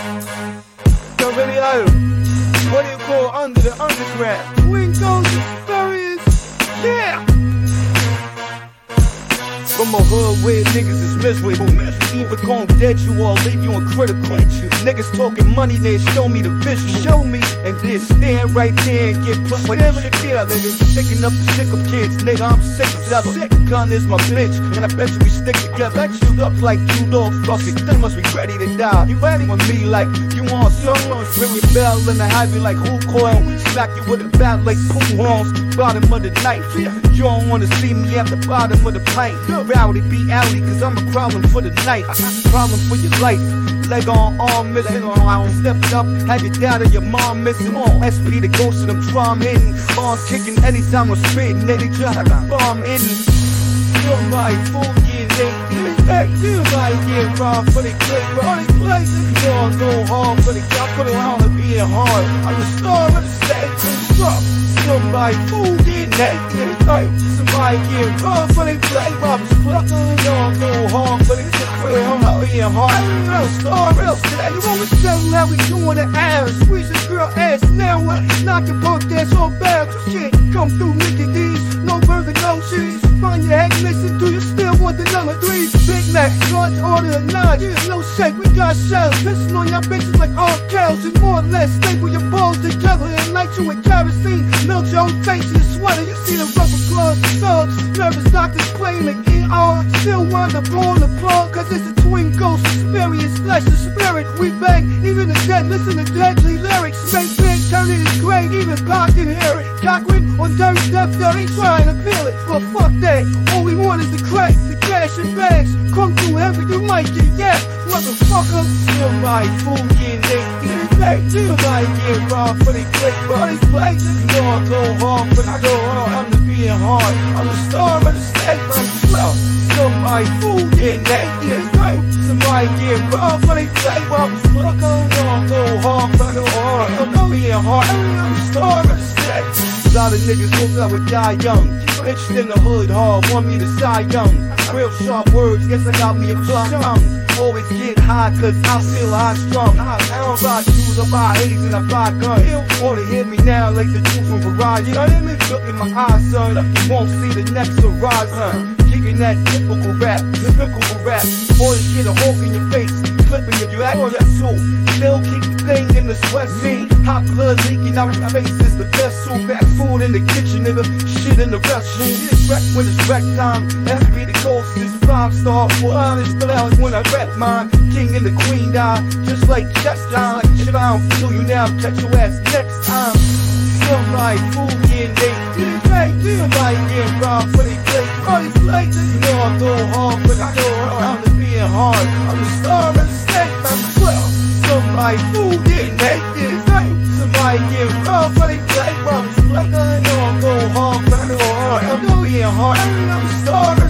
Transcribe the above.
Yo, video, what do you call under the underground? Windows Hood where niggas is miserable. Either gon' dead you or leave you in critical. Niggas talking money, they show me the vision. Show me, and then stand right there and get put whatever the deal, nigga. Picking up the sick of kids, nigga. I'm sick as ever. Sick gun is my bitch, and I bet you we stick together. Bet you up like two dogs, fuck it. They must be ready to die. You ready with me like you want someone? Ring your bell in the heavy like who coil. Smack you with a bat like pool horns. Bottom of the knife. You don't wanna see me at the bottom of the plank. Rowdy be alley, cause I'm a problem for the night. Problem for your life. Leg on arm missing. I don't step it up. Have your dad or your mom missing. SP the ghost of them drum hitting. Bombs kicking anytime I'm spitting. They try to bomb hitting. Somebody fool get late. Hey, somebody get robbed for the click. But all these places, you all go hard for the I put it on to being hard. I'm the star of the stage. Up? Somebody fool get naked. Hey, somebody get robbed for the click. Robbers click. You all go hard for the click. I'm not being hard. I'm the star the stage. You to tell how we doing the ass? Squeeze this girl ass now. What? Knock your punk ass on back. Shit, come through Mickey D's. No burger, no cheese. Find your head missing. Do you the number three? Big Mac, large order of nine. Yeah, no shake, we got shells. Pissing on your bitches like all cows. And more or less, staple your balls together and light you with kerosene. Melt your own face in your sweater. You see the rubber gloves, thugs. Nervous doctors playing the ER. Still wind up on the plug, cause it's a twin ghost experience. Flesh the spirit, we bang. Even the dead listen to deadly lyrics. Make big, turn it in great. Even God can hear it. Cochran on dirty death, they trying to feel it. But fuck that. Might get yeah. Motherfucker, somebody fool get naked. Hey, somebody get robbed for the click, but these places. You know I go hard, but I go hard. I'm the being hard. I'm the star of the stage, but I'm slow. Somebody fool get naked. Hey, somebody get robbed for the click, but I'm slow. I go hard, but I go hard. I'm the being hard. I'm the star of the. A lot of niggas I would die young. Bitched in the hood hard, want me to die young. Real sharp words, guess I got me a tongue. Always get high, cause I feel high strong. I don't buy shoes, I buy A's and I buy guns. Wanna hear me now like the dude from didn't look in my eyes, son. You won't see the next horizon. Kicking that typical rap, typical rap. Boy, get a hawk in your face, clipping if you act just so. Still keep the thing in the sweat scene. Hot blood leaking out your face is the best soup. Back food in the kitchen, nigga. Shit in the restroom. Wreck when it's wreck time. SB the ghost is five star. For honest flowers when I rap mine. King and the queen die. Just like chess time. Like if I don't feel you now, catch your ass next time. Somebody fool getting naked. Somebody getting robbed for they click. All these you know I go hard, somebody fool getting naked. Somebody getting robbed for they click. I'm the know I go hard, but I hard. I'm being hard. I'm the star